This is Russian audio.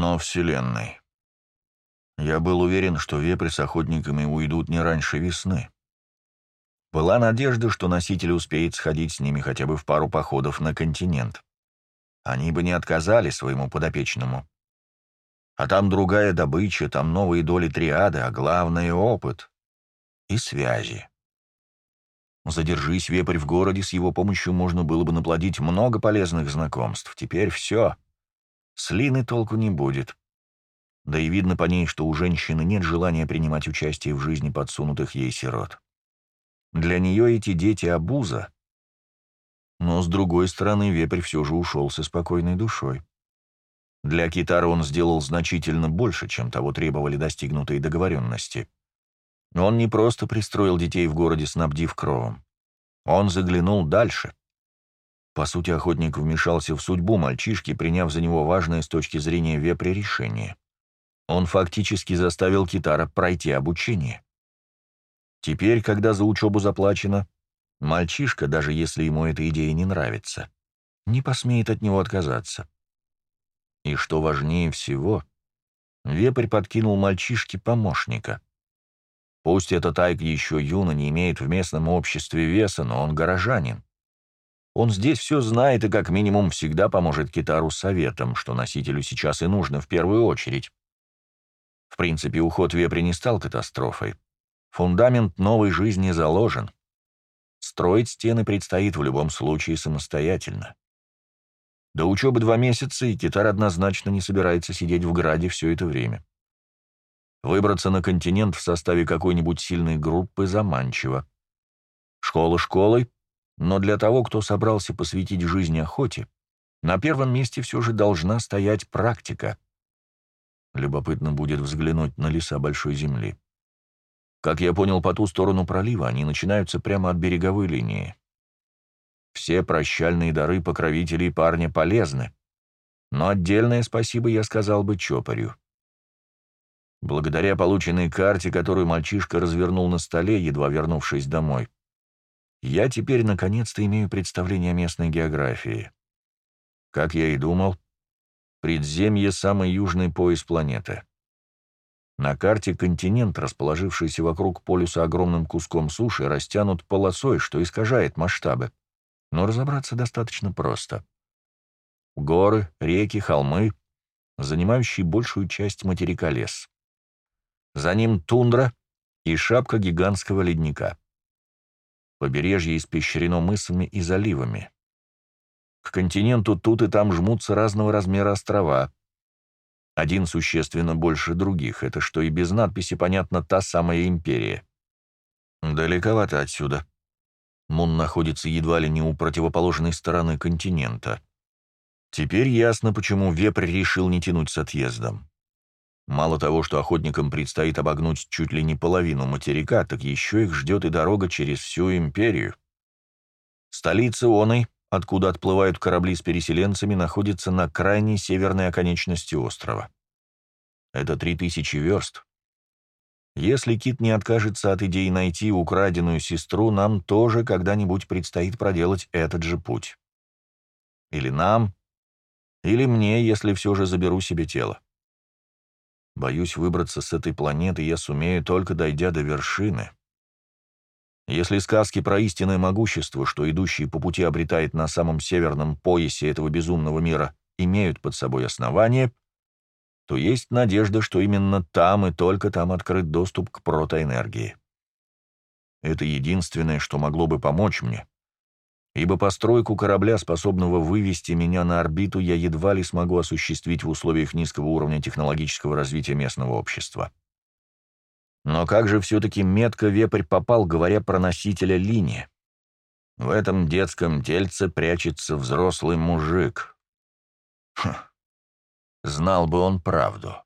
но Вселенной. Я был уверен, что вепрь с охотниками уйдут не раньше весны. Была надежда, что носитель успеет сходить с ними хотя бы в пару походов на континент. Они бы не отказали своему подопечному. А там другая добыча, там новые доли триады, а главное — опыт и связи. Задержись вепрь в городе, с его помощью можно было бы наплодить много полезных знакомств. Теперь все. С Линой толку не будет. Да и видно по ней, что у женщины нет желания принимать участие в жизни подсунутых ей сирот. Для нее эти дети — обуза. Но, с другой стороны, вепрь все же ушел со спокойной душой. Для Китара он сделал значительно больше, чем того требовали достигнутые договоренности. Он не просто пристроил детей в городе, снабдив кровом. Он заглянул дальше. По сути, охотник вмешался в судьбу мальчишки, приняв за него важное с точки зрения вепря решение. Он фактически заставил Китара пройти обучение. Теперь, когда за учебу заплачено, мальчишка, даже если ему эта идея не нравится, не посмеет от него отказаться. И что важнее всего, вепрь подкинул мальчишке помощника. Пусть этот Айк еще юно не имеет в местном обществе веса, но он горожанин. Он здесь все знает и как минимум всегда поможет Китару советом, что носителю сейчас и нужно в первую очередь. В принципе, уход вепри не стал катастрофой. Фундамент новой жизни заложен. Строить стены предстоит в любом случае самостоятельно. До учебы два месяца, и Китар однозначно не собирается сидеть в Граде все это время. Выбраться на континент в составе какой-нибудь сильной группы заманчиво. Школа школой, но для того, кто собрался посвятить жизни охоте, на первом месте все же должна стоять практика. Любопытно будет взглянуть на леса Большой Земли. Как я понял, по ту сторону пролива они начинаются прямо от береговой линии. Все прощальные дары покровителей парня полезны, но отдельное спасибо я сказал бы Чопарю. Благодаря полученной карте, которую мальчишка развернул на столе, едва вернувшись домой, я теперь наконец-то имею представление о местной географии. Как я и думал, предземье — самый южный пояс планеты. На карте континент, расположившийся вокруг полюса огромным куском суши, растянут полосой, что искажает масштабы. Но разобраться достаточно просто. Горы, реки, холмы, занимающие большую часть материка лес. За ним тундра и шапка гигантского ледника. Побережье испещрено мысами и заливами. К континенту тут и там жмутся разного размера острова, один существенно больше других, это что и без надписи понятно та самая империя. Далековато отсюда. Мун находится едва ли не у противоположной стороны континента. Теперь ясно, почему Вепрь решил не тянуть с отъездом. Мало того, что охотникам предстоит обогнуть чуть ли не половину материка, так еще их ждет и дорога через всю империю. Столица Оной, откуда отплывают корабли с переселенцами, находится на крайней северной оконечности острова. Это три тысячи верст. Если Кит не откажется от идеи найти украденную сестру, нам тоже когда-нибудь предстоит проделать этот же путь. Или нам, или мне, если все же заберу себе тело. Боюсь, выбраться с этой планеты я сумею, только дойдя до вершины. Если сказки про истинное могущество, что идущий по пути обретает на самом северном поясе этого безумного мира, имеют под собой основания, то есть надежда, что именно там и только там открыт доступ к протоэнергии. Это единственное, что могло бы помочь мне, ибо постройку корабля, способного вывести меня на орбиту, я едва ли смогу осуществить в условиях низкого уровня технологического развития местного общества. Но как же все-таки метко вепрь попал, говоря про носителя линии? В этом детском тельце прячется взрослый мужик. Хм. Знал бы он правду.